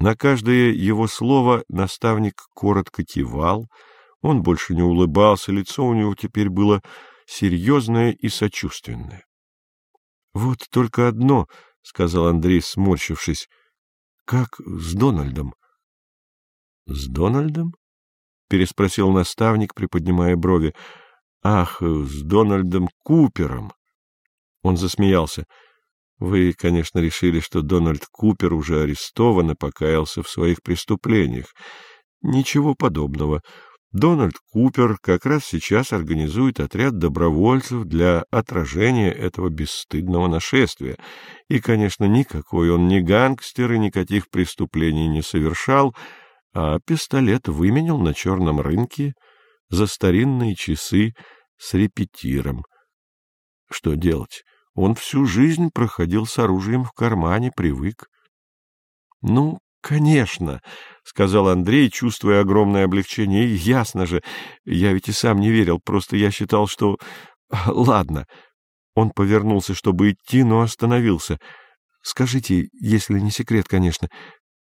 На каждое его слово наставник коротко кивал, он больше не улыбался, лицо у него теперь было серьезное и сочувственное. — Вот только одно, — сказал Андрей, сморщившись, — как с Дональдом. — С Дональдом? — переспросил наставник, приподнимая брови. — Ах, с Дональдом Купером! Он засмеялся. — вы, конечно, решили, что Дональд Купер уже арестован и покаялся в своих преступлениях. Ничего подобного. Дональд Купер как раз сейчас организует отряд добровольцев для отражения этого бесстыдного нашествия. И, конечно, никакой он не гангстер и никаких преступлений не совершал, а пистолет выменял на черном рынке за старинные часы с репетиром. Что делать? Он всю жизнь проходил с оружием в кармане, привык. — Ну, конечно, — сказал Андрей, чувствуя огромное облегчение. — Ясно же, я ведь и сам не верил, просто я считал, что... Ладно. Он повернулся, чтобы идти, но остановился. — Скажите, если не секрет, конечно,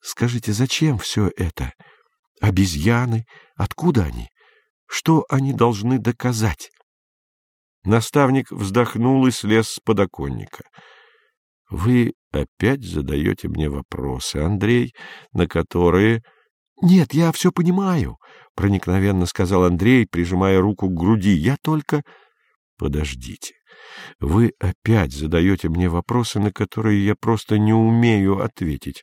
скажите, зачем все это? Обезьяны? Откуда они? Что они должны доказать? Наставник вздохнул и слез с подоконника. — Вы опять задаете мне вопросы, Андрей, на которые... — Нет, я все понимаю, — проникновенно сказал Андрей, прижимая руку к груди. — Я только... — Подождите. Вы опять задаете мне вопросы, на которые я просто не умею ответить.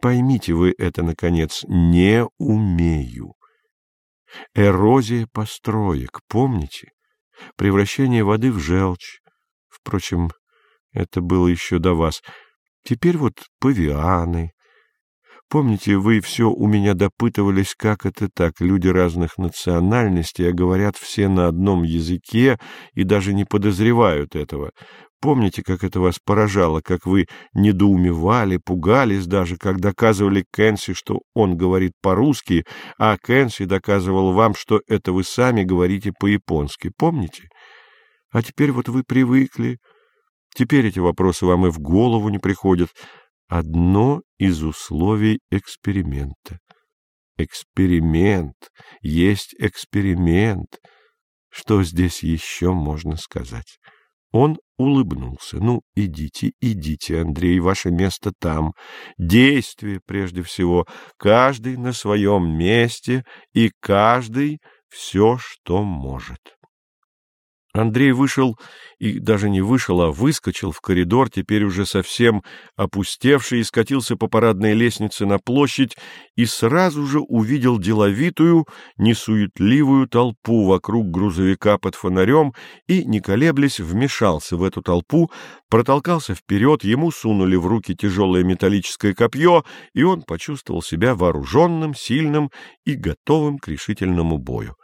Поймите вы это, наконец, не умею. Эрозия построек, помните? Превращение воды в желчь. Впрочем, это было еще до вас. Теперь вот павианы. Помните, вы все у меня допытывались, как это так, люди разных национальностей, а говорят все на одном языке и даже не подозревают этого. Помните, как это вас поражало, как вы недоумевали, пугались даже, как доказывали Кэнси, что он говорит по-русски, а Кэнси доказывал вам, что это вы сами говорите по-японски. Помните? А теперь вот вы привыкли. Теперь эти вопросы вам и в голову не приходят. Одно из условий эксперимента. Эксперимент есть эксперимент. Что здесь еще можно сказать? Он улыбнулся. «Ну, идите, идите, Андрей, ваше место там. Действие прежде всего. Каждый на своем месте, и каждый все, что может». Андрей вышел, и даже не вышел, а выскочил в коридор, теперь уже совсем опустевший, и скатился по парадной лестнице на площадь, и сразу же увидел деловитую, несуетливую толпу вокруг грузовика под фонарем, и, не колеблясь, вмешался в эту толпу, протолкался вперед, ему сунули в руки тяжелое металлическое копье, и он почувствовал себя вооруженным, сильным и готовым к решительному бою.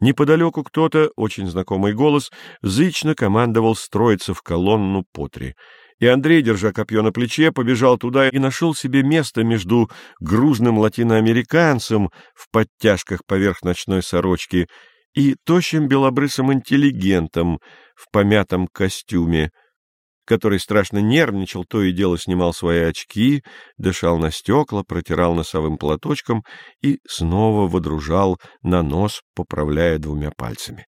Неподалеку кто-то, очень знакомый голос, зычно командовал строиться в колонну по три. И Андрей, держа копье на плече, побежал туда и нашел себе место между грузным латиноамериканцем в подтяжках поверх ночной сорочки и тощим белобрысым интеллигентом в помятом костюме, который страшно нервничал, то и дело снимал свои очки, дышал на стекла, протирал носовым платочком и снова водружал на нос, поправляя двумя пальцами.